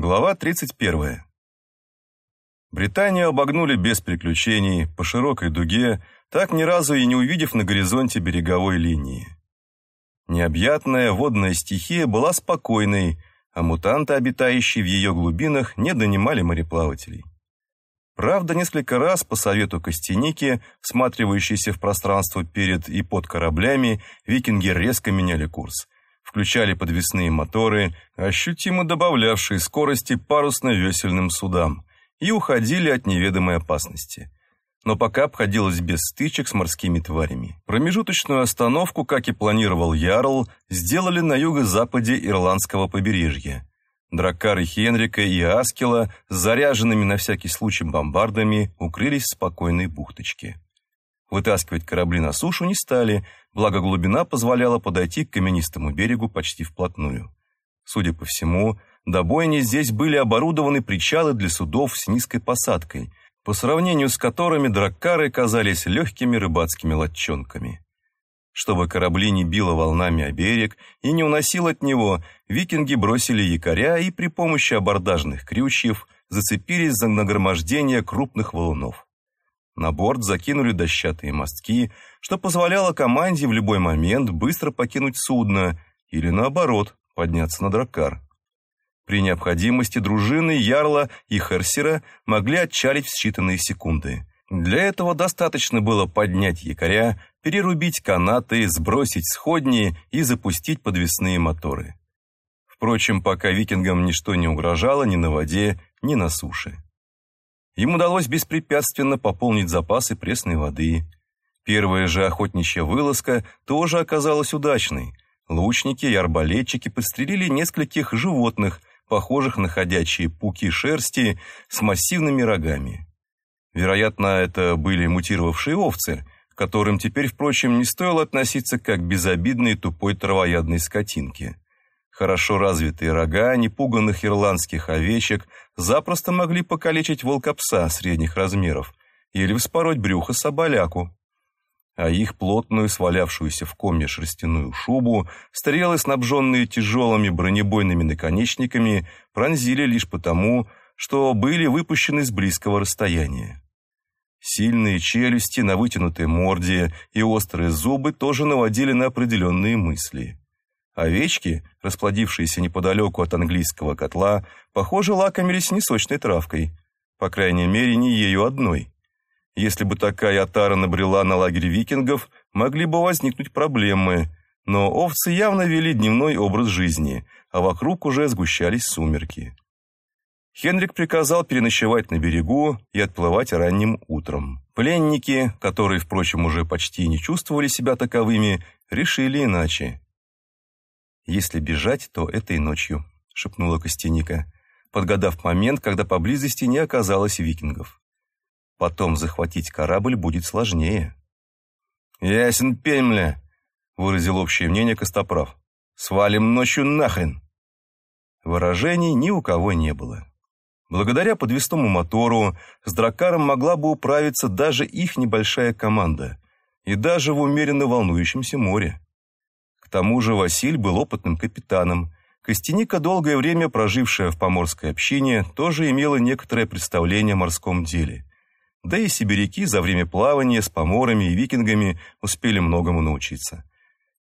Глава 31. Британию обогнули без приключений, по широкой дуге, так ни разу и не увидев на горизонте береговой линии. Необъятная водная стихия была спокойной, а мутанты, обитающие в ее глубинах, не донимали мореплавателей. Правда, несколько раз по совету Костяники, всматривающейся в пространство перед и под кораблями, викинги резко меняли курс – включали подвесные моторы, ощутимо добавлявшие скорости парусно-весельным судам, и уходили от неведомой опасности. Но пока обходилось без стычек с морскими тварями. Промежуточную остановку, как и планировал Ярл, сделали на юго-западе Ирландского побережья. Драккары Хенрика и Аскела заряженными на всякий случай бомбардами укрылись в спокойной бухточке. Вытаскивать корабли на сушу не стали, благо глубина позволяла подойти к каменистому берегу почти вплотную. Судя по всему, до бойни здесь были оборудованы причалы для судов с низкой посадкой, по сравнению с которыми драккары казались легкими рыбацкими лодчонками. Чтобы корабли не било волнами о берег и не уносил от него, викинги бросили якоря и при помощи абордажных крючьев зацепились за нагромождение крупных валунов. На борт закинули дощатые мостки, что позволяло команде в любой момент быстро покинуть судно или, наоборот, подняться на драккар. При необходимости дружины Ярла и Херсера могли отчалить в считанные секунды. Для этого достаточно было поднять якоря, перерубить канаты, сбросить сходни и запустить подвесные моторы. Впрочем, пока викингам ничто не угрожало ни на воде, ни на суше. Им удалось беспрепятственно пополнить запасы пресной воды. Первая же охотничья вылазка тоже оказалась удачной. Лучники и арбалетчики подстрелили нескольких животных, похожих на ходячие пуки шерсти с массивными рогами. Вероятно, это были мутировавшие овцы, к которым теперь, впрочем, не стоило относиться как к безобидной тупой травоядной скотинке. Хорошо развитые рога непуганных ирландских овечек запросто могли покалечить волкопса средних размеров или вспороть брюхо соболяку. А их плотную, свалявшуюся в коме шерстяную шубу, стрелы, снабженные тяжелыми бронебойными наконечниками, пронзили лишь потому, что были выпущены с близкого расстояния. Сильные челюсти на вытянутой морде и острые зубы тоже наводили на определенные мысли. Овечки, расплодившиеся неподалеку от английского котла, похоже, лакомились не сочной травкой. По крайней мере, не ею одной. Если бы такая отара набрела на лагерь викингов, могли бы возникнуть проблемы. Но овцы явно вели дневной образ жизни, а вокруг уже сгущались сумерки. Хенрик приказал переночевать на берегу и отплывать ранним утром. Пленники, которые, впрочем, уже почти не чувствовали себя таковыми, решили иначе. «Если бежать, то этой ночью», — шепнула Костяника, подгадав момент, когда поблизости не оказалось викингов. «Потом захватить корабль будет сложнее». «Ясен пень, выразил общее мнение Костоправ. «Свалим ночью нахрен!» Выражений ни у кого не было. Благодаря подвесному мотору с дракаром могла бы управиться даже их небольшая команда, и даже в умеренно волнующемся море. К тому же Василь был опытным капитаном. Костяника, долгое время прожившая в поморской общине, тоже имела некоторое представление о морском деле. Да и сибиряки за время плавания с поморами и викингами успели многому научиться.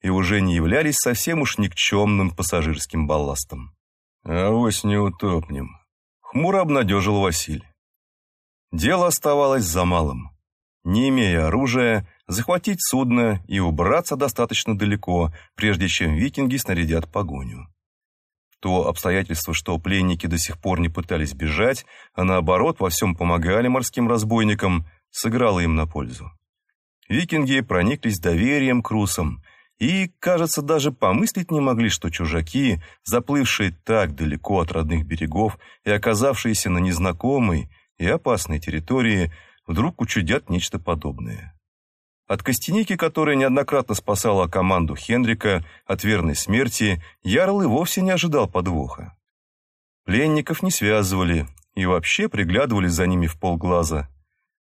И уже не являлись совсем уж никчемным пассажирским балластом. «Авось не утопнем», — хмуро обнадежил Василь. Дело оставалось за малым. Не имея оружия, захватить судно и убраться достаточно далеко, прежде чем викинги снарядят погоню. То обстоятельство, что пленники до сих пор не пытались бежать, а наоборот во всем помогали морским разбойникам, сыграло им на пользу. Викинги прониклись доверием к русам и, кажется, даже помыслить не могли, что чужаки, заплывшие так далеко от родных берегов и оказавшиеся на незнакомой и опасной территории, вдруг учудят нечто подобное. От Костяники, которая неоднократно спасала команду Хенрика от верной смерти, Ярл и вовсе не ожидал подвоха. Пленников не связывали и вообще приглядывали за ними в полглаза.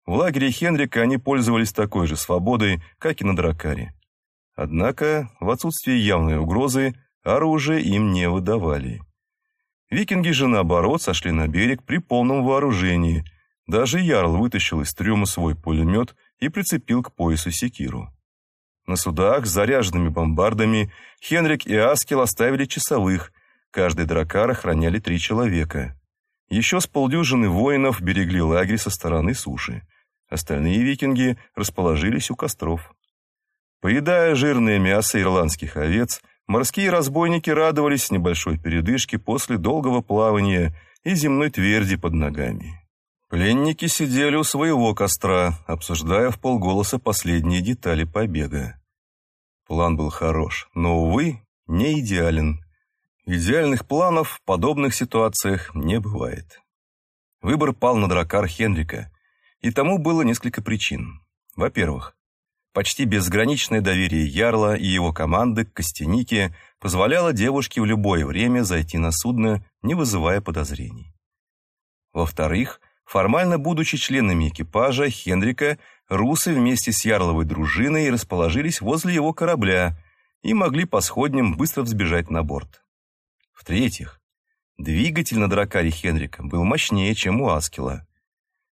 В лагере Хенрика они пользовались такой же свободой, как и на Дракаре. Однако, в отсутствие явной угрозы, оружие им не выдавали. Викинги же, наоборот, сошли на берег при полном вооружении. Даже Ярл вытащил из трюма свой пулемет и прицепил к поясу секиру. На судах с заряженными бомбардами Хенрик и Аскел оставили часовых, каждый дракар охраняли три человека. Еще с полдюжины воинов берегли лагерь со стороны суши. Остальные викинги расположились у костров. Поедая жирное мясо ирландских овец, морские разбойники радовались небольшой передышке после долгого плавания и земной тверди под ногами. Пленники сидели у своего костра, обсуждая в полголоса последние детали побега. План был хорош, но, увы, не идеален. Идеальных планов в подобных ситуациях не бывает. Выбор пал на дракар Хенрика, и тому было несколько причин. Во-первых, почти безграничное доверие Ярла и его команды к Костянике позволяло девушке в любое время зайти на судно, не вызывая подозрений. Во-вторых, формально будучи членами экипажа Хенрика, русы вместе с Ярловой дружиной расположились возле его корабля и могли по сходням быстро взбежать на борт. В-третьих, двигатель на дракаре Хенрика был мощнее, чем у Аскела.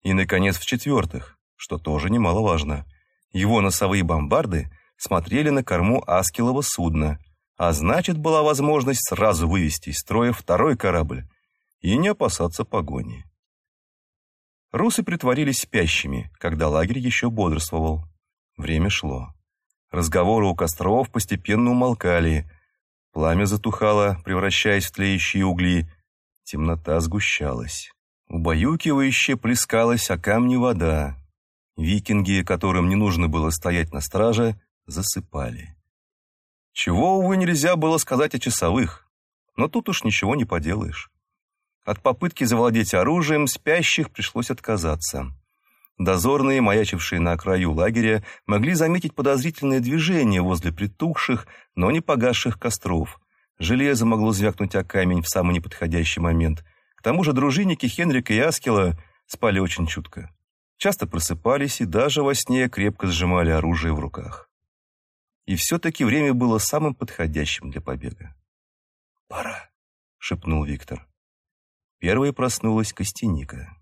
И, наконец, в-четвертых, что тоже немаловажно, его носовые бомбарды смотрели на корму Аскелова судна, а значит, была возможность сразу вывести из строя второй корабль и не опасаться погони. Русы притворились спящими, когда лагерь еще бодрствовал. Время шло. Разговоры у костров постепенно умолкали. Пламя затухало, превращаясь в тлеющие угли. Темнота сгущалась. Убаюкивающе плескалась о камни вода. Викинги, которым не нужно было стоять на страже, засыпали. Чего, увы, нельзя было сказать о часовых, но тут уж ничего не поделаешь. От попытки завладеть оружием спящих пришлось отказаться. Дозорные, маячившие на краю лагеря, могли заметить подозрительное движение возле притухших, но не погасших костров. Железо могло звякнуть о камень в самый неподходящий момент – тому же дружинники Хенрика и Аскела спали очень чутко. Часто просыпались и даже во сне крепко сжимали оружие в руках. И все-таки время было самым подходящим для побега. «Пора», — шепнул Виктор. Первой проснулась Костяника.